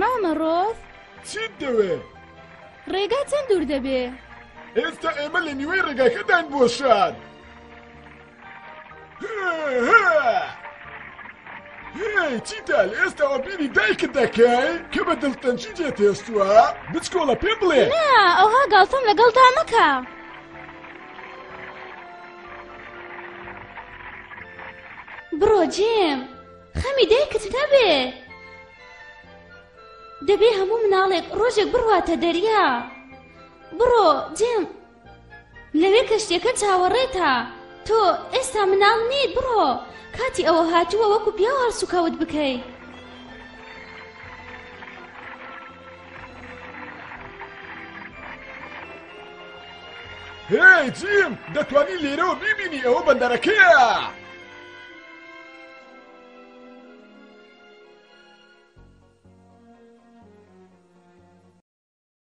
مامە ڕۆز چیت دەوێ ڕێگا چەند دوور دەبێ ئێستا ئێمە لە نیوەی ڕێگاکەدان بۆ شار هێی چیتال ئێستاوە بیری دایکت دەکەی کە بە دڵتەنجی جێ تێستووە بچکۆڵە پێ بڵێ نا ئەوها گاڵتەم لەگەڵدا مەکە بڕۆ جێم خەمی دایکت نەبێ دەبێ هەموو مناڵێک ڕۆژێک بڕواتە دەریا بڕۆ جێم لەوێ کەشتیەکە چاوەڕێتە تۆ ئێستا مناڵ نیت بڕۆ کاتی ئەوە هاتووە وەکو پیاو هەڵسوکەوت بکەیت هی جیم دەتوانی لێرەوە بیبینی ئەوە بەندەرەکەیە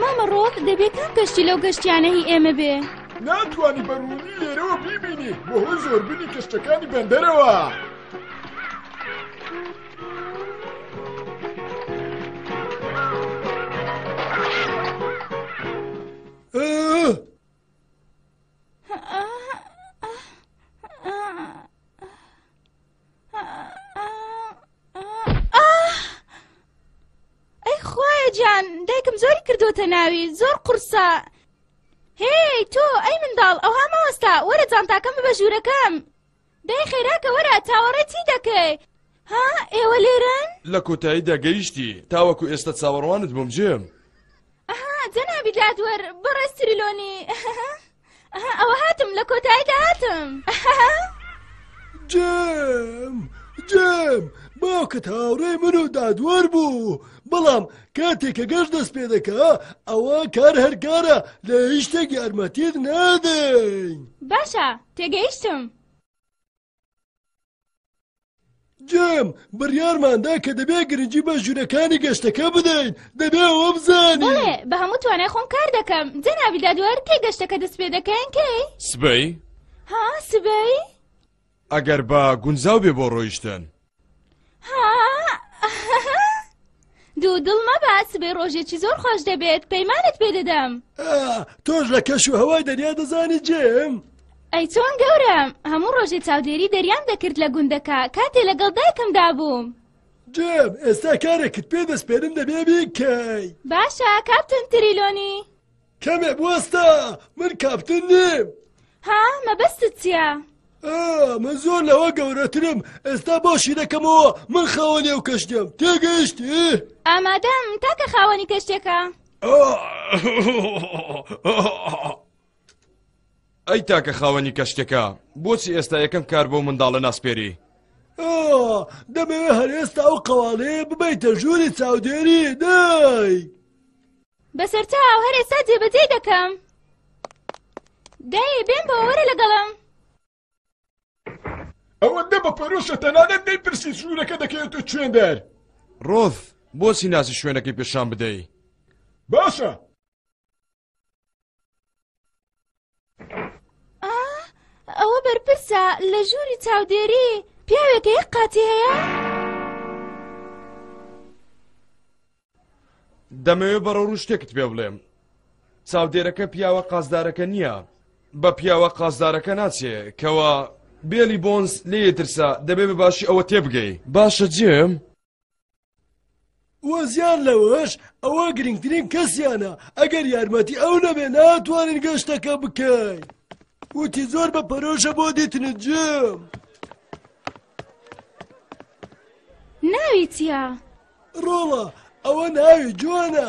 مامە ڕۆح دەبێ کام کەشتی لەو گەشتیانە هی ئێمە بێ ناتوانی بە ڕوونی لێرەوە بیبینی بەهۆی زۆربنی کەشتەکانی بەندەرەوە. ئەی خوایە جان دایکم زۆری کردوتە ناوی زۆر قورسە هی تۆ ئەی منداڵ ئەوها ماوەستا وەرە جانتاکەم بە ژوورەکەم دای خێراکە وەرە تاوەڕێ چی دەکەی ها ئێوە لێرن لە کۆتایی دەگەیشتی تاوەکو ئێستا چاوەڕوانت بووم جێم ئەها جەنابی دادوەر بەڕێز تریلۆنی ئەوە هاتم لە کۆتاییدا هاتم جم جم باوکت هاوڕێ من و دادوەر بوو بەڵام کاتێکە گەش دەست پێ دەکا ئەوە کار هەرکارە لە هیچ شتێک یارمەتیت نادەین باشە تێگەیشتم جیم، بڕیارمان دا کە دەبێ گرنگی بە ژوورەکانی گەشتەکە بدەین دەبێ ئەوە بزانین بەڵێ بە هەموو توانای خۆم کار دەکەم جەنابی دادوەر کەی گەشتەکە دەست پێ دەکەین کەی سبەی ها سبەی ئەگەر با گونجاو بێ بۆ ڕۆیشتن دوو دڵ مەبە سبەی ڕۆژێکی زۆر خۆش دەبێت پەیمانت پێ دەدەم تۆش لە کەش و هەوای دەریا دەزانی جێم ئەی چۆن گەورم هەموو ڕۆژی چاودێری دەریان دەکرد لە گوندەکە کاتێ لەگەڵ دایکم دابووم جێم ئێستا کارێکت پێ دەستپێنم دەبێ بیکەی باشە کاپتن تریلۆنی کەمێ بوەستە من کاپتن نیم ها مەبەستت چیە؟ من زۆر لەوە گەورەترم ئێستا باشی دەکەمەوە من خاوەنی و کەشتێم تێگەیشتی ئامادەم تاکە خاوەنی کەشتێکە ئەی تاکە خاوەنی کەشتێکە بۆچی ئێستا یەکەم کار بۆ منداڵە ناسپێری دەمەوێت هەر ئێستا ئەو قەواڵەیە ببیتە ژووری چاودێری دای. بەسەرچاو هەر ئێستا جێبەجێی دەکەم دایێ بێن بۆ وەرە لەگەڵم ئەوەندە بە پەرۆشە تەنانەت نەیپرسی ژوورەکە دەکەوێتە چوێندەر ڕۆز بۆچی ناسی شوێنەکەی پێشان بدەی باشە ئەوە بەرپرسە لە ژووری چاودێری پیاوێکە یەک قاتی هەیە؟ دەمەوێ بەڕە ڕوو شتێکت پێ بڵێم چاودێرەکە پیاوە قازدارەکە نییە بە پیاوە قازدارەکە ناچێ کەوا بێلی بۆنس لێ ترسا دەبێ بە باشی ئەوە تێبگەی باشە جێم وە زیان لەوەش ئەوە گرنگترین کەسیانە ئەگەر یارمەتی ئەو نەبێ ناتوانین گەشتەکە بکەین وتی زۆر بە پەرۆشە بۆ دیتنە جێم ناوی چییە؟ ڕۆڵە ئەوە ناوی جوانە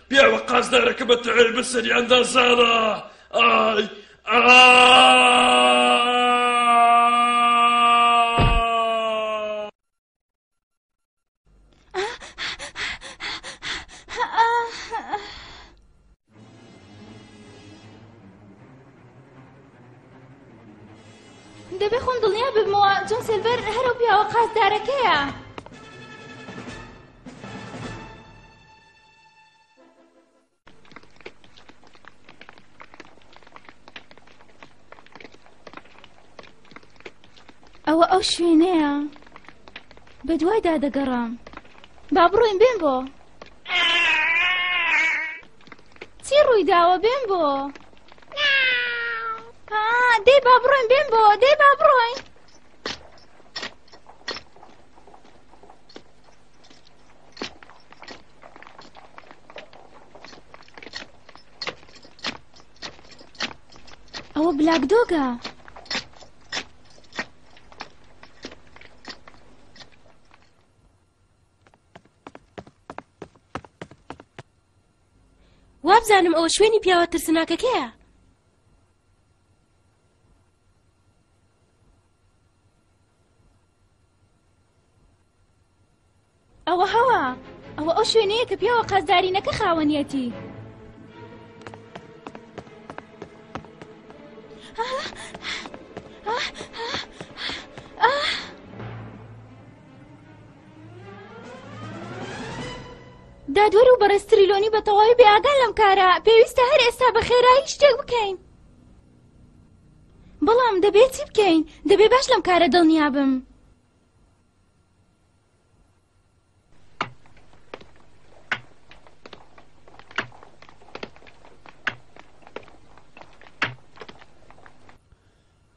پیاوە قازدارەکە بە تەعێبە سەریاندا زاڵە ئای دەبێ خۆم دڵنیا ببمەوە جۆن سێلڤەر هەرو پیاوە قازدارەکەیە ئەوە ئەو شوێنەیە بە دوایدا دەگەڕام با بڕۆین بێن بۆ چی ڕووی داوە بێن بۆ دێ با بڕۆین بێن بۆ دێ با بڕۆین ئەوە بلاک دۆگە وابزانم ئەوە شوێنی پیاوە ترسناکەکەیە ئەوە هەوە ئەوە ئەو شوێنەیە کە پیاوە قازدارینەکە خاوەنیەتی دادوەر و بەڕێستریلۆنی بە تەواوی بێئاگان لەم کارە پێویستە هەر ئێستا بە خێرایی شتێک بکەین بەڵام دەبێت چی بکەین دەبێ باش لەم کارە دڵنیابم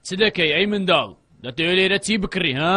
چ دەکەی ئەی منداڵ دەتەوێت لێرە چی بکڕی ها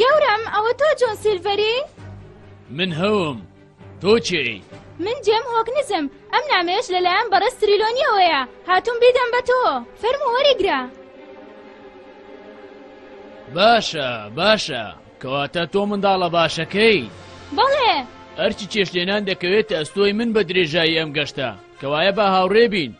گەورەم ئەوە تۆ جۆن سیلڤەری؟ من هەوم تۆ کێی؟ من جێم هۆکنزم ئەم نامێش لەلایەن بەڕێز تریلۆنیەوەیە هاتوم بیدەم بە تۆ فەرمو وەریگرە باشە باشە کەواتە تۆ منداڵە باشەکەی بەڵێ ئەرچی چێشلێنان دەکەوێتە ئەستۆی من بە درێژایی ئەم گەشتە کەوایە با هاوڕێ بین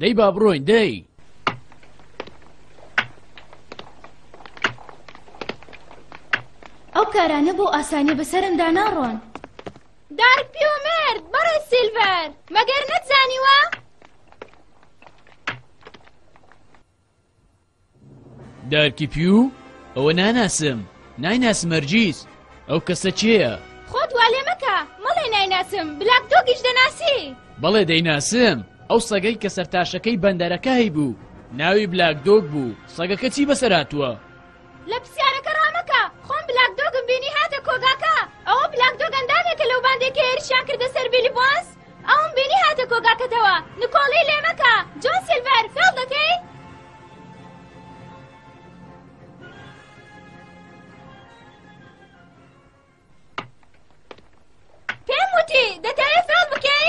دەی با بڕۆین دەی ئەو کارانە بۆ ئاسانی بەسەرمدا ناڕۆن دارک پیۆمرد بەڕێ سیلڤەر مەگەر نەتزانیوە دارکی پیو؟ ئەوە ناناسم نایناسم هەرگیز ئەو کەسە کێیە؟ خۆت وا لێ مەکە مەڵێ نایناسم بلاک دۆگیش دەناسی؟ بەڵێ دەیناسم ئەو سەگەی کە سەرتاشەکەی بەندەرەکە هەیبوو ناوی بلاک دۆگ بوو سەگەکە چی بەسەر هاتووە؟ لە پرسیارەکە ڕامەکە خۆم بلاک دۆگم بینی هاتە کۆگاکە ئەوە بلاک دۆگ ئەندامێکە لەو باندەی کە هێرشیان کردە سەر بیلی بۆنز ئەوم بینی هاتە کۆگاکەتەوە. نکۆڵی لێ مەکە. جۆن سیلڤەر، فێڵ دەکەی؟ پێم وتی دەتەوێت فێڵ بکەی؟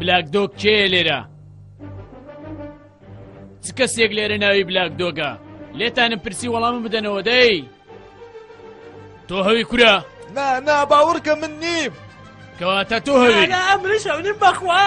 بلاک دۆک کێ لێرە چ کەسێک لێرە ناوی بلاک دۆگە لێتانم پرسی وەڵامم بدەنەوە دەی تۆ هەوی کورە نا نا باوڕکە من نیم کەواتە تۆ هەوی ئەمرش ئەونیم بەخوا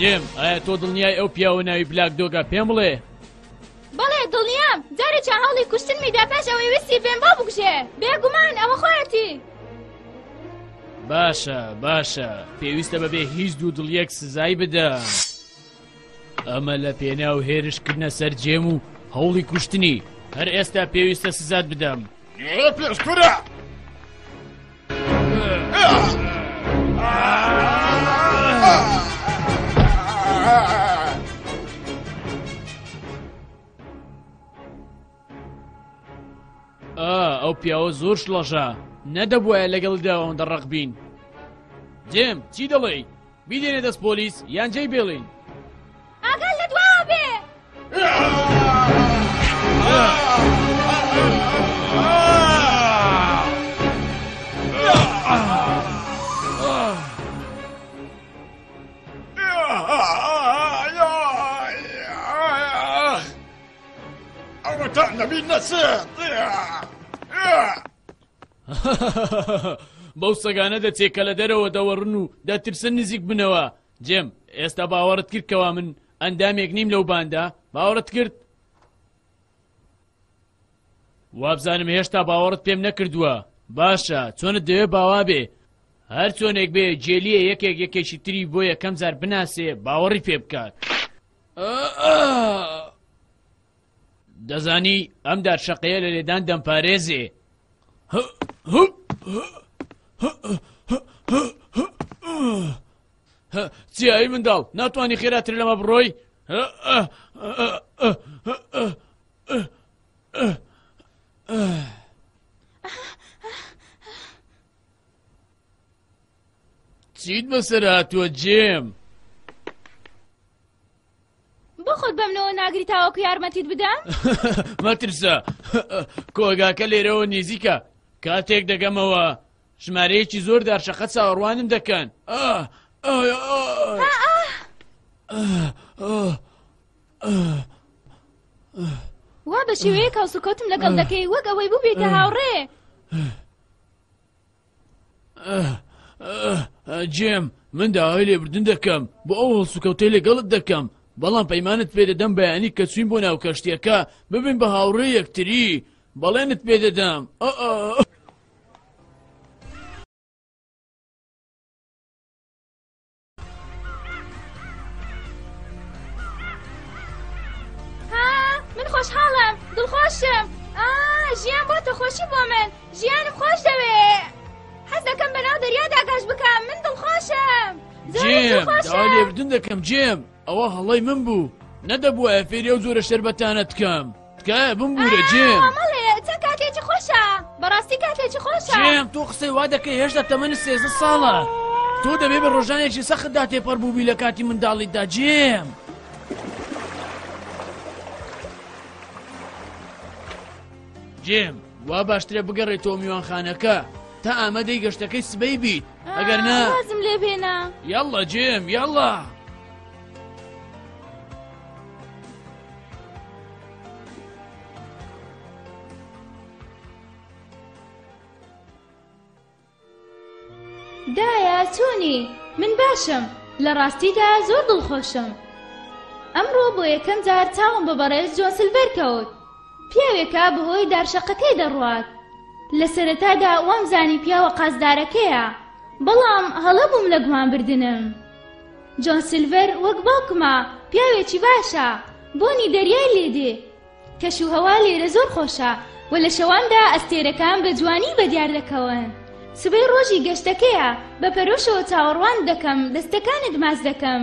جێم ئایا تۆ دڵنیای ئەو پیاوە ناوی بلاک دۆگا پێم بڵێ بەڵێ دڵنیام جارە چا هەڵی کوشتن میدا پاش ئەوەی وستی بێن با بکوژێ بێگومان ئەوە خۆەتی باشە باشە پێویستە بەبێ هیچ دوو دڵیەک سزای بدە. ئەمە لە پێناو هێرشکردنە سەر جێم و هەوڵی کوشتنی هەر ئێستا پێویستە سزات بدەم پێش کورە! Ah! ئا ئەو پیاوە زۆر شڵەژە نەدەبواە لەگەڵدا ئەوەندە ڕق بین جێم چی دەڵێ بیدێنە دەست پۆلیس یان جێی بێڵین ئاگەر لە دوا بێ ئەوەتان نەبی نەسێت بەو سەگانە دەچێت کە لە دەرەوە دەوەڕن و دەترسن نزیک بنەوە جێم ئێستا باوەڕت کرد کەوا من ئەندامێک نیم لەو باندا باوەڕت کرد وابزانم هێشتا باوەڕت پێم نەکردووە باشە چۆنت دەوێ باوا بێ هەر چۆنێک بێ جێلیە یەکێک یەکێکی تری بۆ یەکەم زار بناسێ باوەڕی پێ بکات دەزانی ئەم دار شەقەیە لە لێدان دەمپارێزێ چیایی منداڵ ناتوانانی خێراتر لەمە بڕۆی چیت بەسەر هاتووە جێم بۆ خۆت بەمنەوە ناگری تاوەکو یارمەتیت بدەم مەترسە کۆگاکە لێرەوە نزیکە کاتێک دەگەمەوە ژمارەیەکی زۆر دارشەقە چاوەڕوانم دەکەن وا بە شێوەیە کاوسکوتم لەگەڵ دەکەی وەک ئەوەی بوو بێتە هاوڕێ جێم من داوای لێبردن دەکەم بۆ ئەو هەڵسوکەوتەی لەگەڵت دەکەم بەڵام پەیمانت پێدەدەم بەیانی کە چوین بۆ ناو کەشتیەکە ببین بە هاوڕێ یەکتری بەڵێنت پێدەدەم ئە من خۆشحاڵم دڵخۆشم ژیان بۆ تەخۆشی بۆ من ژیانم خۆش دەوێ حەز دەکەم بەناو دەریادا گەش بکەم من دڵخۆشم جێم داوا لێبردن دەکەم جێم ئەوە هەڵەی من بوو نەدەبووە فێری ئەو جۆرە شەربەتانەت کەم تکایە بمبورە جێم کاتێکی خۆشە بەڕاستی کاتێکی خۆشە جێم تۆ قسەی وا دەکەی هێشتا تەمەنی سێزە ساڵە تۆ دەبێ بە ڕۆژانێکی سەختدا تێپەڕ بووبی لە کاتی منداڵیدا جێم. جێم وا باشترە بگەڕێتەوە میوانخانەکە تا ئامادەی گەشتەکەی سبەی بیت ئەگەر نا وازم لێ بێنە یاڵە جێم یاڵە دایە چۆنی من باشم لە ڕاستیدا زۆر دڵخۆشم ئەمڕۆ بۆ یەکەم جار چاوم بە بەڕێز جۆسل بەرکەوت پیاوێکە بەهۆی دارشەقەکەی دەڕوات. لە سەرەتادا وامزانی پیاوە قازدارەکەیە، بەڵام هەڵە بووم لە گومانبردنم. جۆن سیلڤەر وەک باوکمە، پیاوێکی باشە، بۆنی دەریای لێ دێ. کەشوهەوا لێرە زۆر خۆشە و لە شەواندا ئەستێرەکان بە جوانی بەدیار دەکەون. سبەی ڕۆژی گەشتەکەیە، بە پەرۆشەوە چاوەڕوانت دەکەم، دەستەکانت ماچ دەکەم.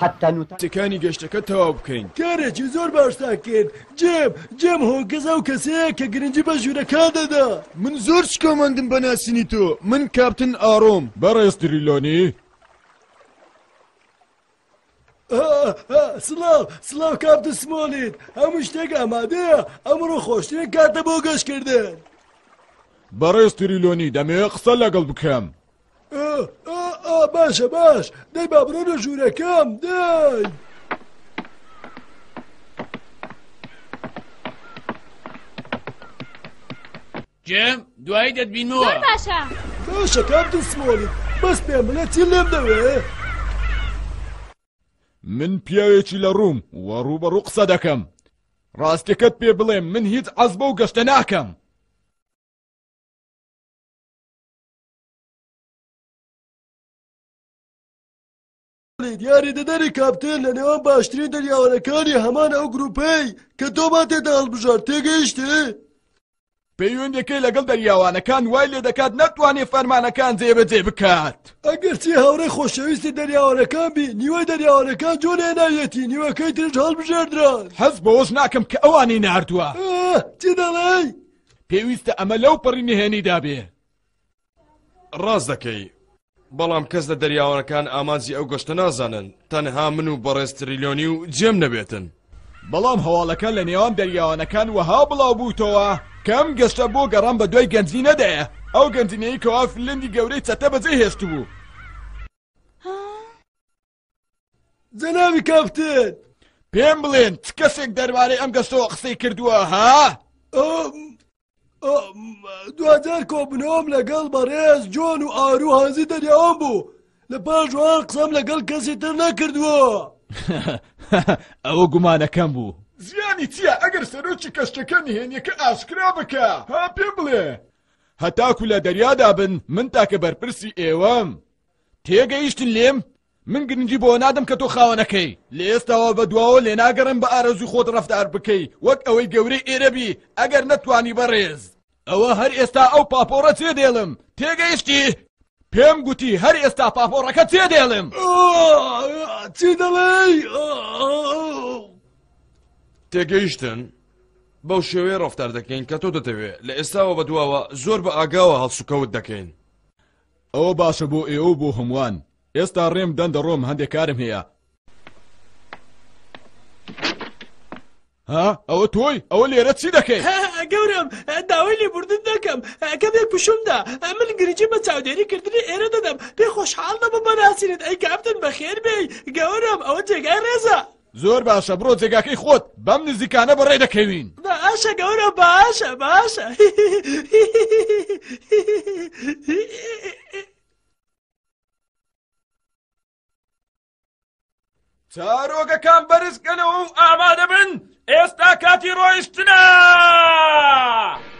حەتتا نوتە. تەکانی گەشتەکە تەواو بکەین. کارێکی زۆر باشتان کرد. جێم، جێم هۆگز ئەو کەسەیە کە گرنگی بە ژوورەکان دەدا. من زۆر شکۆمەندم بە ناسینی تۆ. من کاپتن ئارۆم. بەڕێز تریلۆنی. سڵاو، سڵاو کاپتن سمۆڵیت. هەموو شتێک ئامادەیە. ئەمڕۆ خۆشترین کاتە بۆ گەشتکردن. بەڕێز تریلۆنی دەمەوێت قسە لەگەڵ بکەم. ئا ئا ئا باشە باش دەی با بڕۆنە ژوورەکەم دەی. جێم دوایی دەتبینەوە زۆر باشە باشە کاک دڵسمۆڵی بەس پێم بڵێ چی لێم دەوێ من پیاوێکی لە ڕووم و ڕووبەڕوو قسە دەکەم ڕاستەکەت پێ بڵێم من هیچ عەزبە و گەشتە ناکەم یاریدەدەری کاپتن لە نێوان باشترین دەریاوانەکانی هەمان ئەو گروپەی کە تۆمان تێدا هەڵبژار تێگەیشتی؟ پەیوەندەکەی لەگەڵ دەریاوانەکان وای لێ دەکات نەتوانێت فەرمانەکان جێبەجێ بکات ئەگەرچی هاوڕێ خۆشەویستی دەریاوانەکان بی نیوەی دەریاوانەکان جۆ لێناویەتی نیوەکەی ترش هەڵبژێردران حەز بەوەش ناکەم کە ئەوانی ناردووە چی دەڵێی؟ پێویستە ئەمە لەو پەڕی نهێنیدا بێ ڕاست دەکەی بەڵام کەس لە دەریاوانەکان ئامانجی ئەو گەشتە نازانن تەنها من و بەڕێز تریلیۆنی و جێم نەبێتن بەڵام هەواڵەکە لە نێوان دەریاوانەکان وەها بڵاو بووتەوە کەم گەشتە بۆ گەڕان بە دوای گەنجی نەدەیە ئەو گەنجینەی کەوا فلندی گەورەی چەتە بەجێ هێشت بوو جەناوی کاپتن پێم بڵێن چ کەسێک دەربارەی ئەم گەستەوە قسەی کردووە ها؟ دوجار کۆبنەوەم لەگەڵ بەڕێز جۆن و ئارو هازی دەریاوە بوو لە پاشوان قسەم لەگەڵ کەسی تر نەکردووە ئەوە گومانەکەم بوو زیانی چییە ئەگەر سەرۆکی کەشتەکە نهێنیەکە ئاشکرا بکە ها پێ بڵێ هەتاکو لە دەریادا بن من تاکە بەرپرسی ئێوەم تێگەیشتن لێم؟ من گرنگی بەوە نادەم کە تۆ خاوەنەکەی لە ئێستاوە بە دواوە لێ ناگەڕێم بە ئارەزوی خۆت ڕەفتار بکەی وەک ئەوەی گەورەی ئێرە بی ئەگەر نەتوانی بەڕێز ئەوە هەر ئێستا ئەو پاپۆڕە چێ دێڵم تێگەیشتی؟ پێم گوتی هەر ئێستا پاپۆڕەکە چێ دێڵم چی دەڵێی؟ تێگەیشتن؟ بەو شێوەیە ڕفتار دەکەین کە تۆ دەتەوێت لە ئێستاوە بە دواوە زۆر بە ئاگاوە هەڵسوکەوت دەکەین ئەوە باشە بۆ ئێوە و بۆ هەمووان. ئێستا ڕێم بدەن دەڕۆم هەندێک کارم هەیە. ها ئەوە تۆی ئەوە لێرە چی دەکەی؟ گەورم داوای لێبوردن دەکەم کەمێک پشومدا من گرنگی بە چاودێری کردنی ئێرە دەدەم پێ خۆشحاڵ دەبم بەناسینت ئەی کاپتن بەخێر بێی گەورم ئەوە جێگای ڕێزە. زۆر باشە بڕۆ جێگاکەی خۆت بەم نزیکانە بەڕێ دەکەوین باشە گەورە باشە باشە چارۆگەکان بەرزکەنەوە و ئامادە بن ئێستا کاتی ڕۆیشتنە!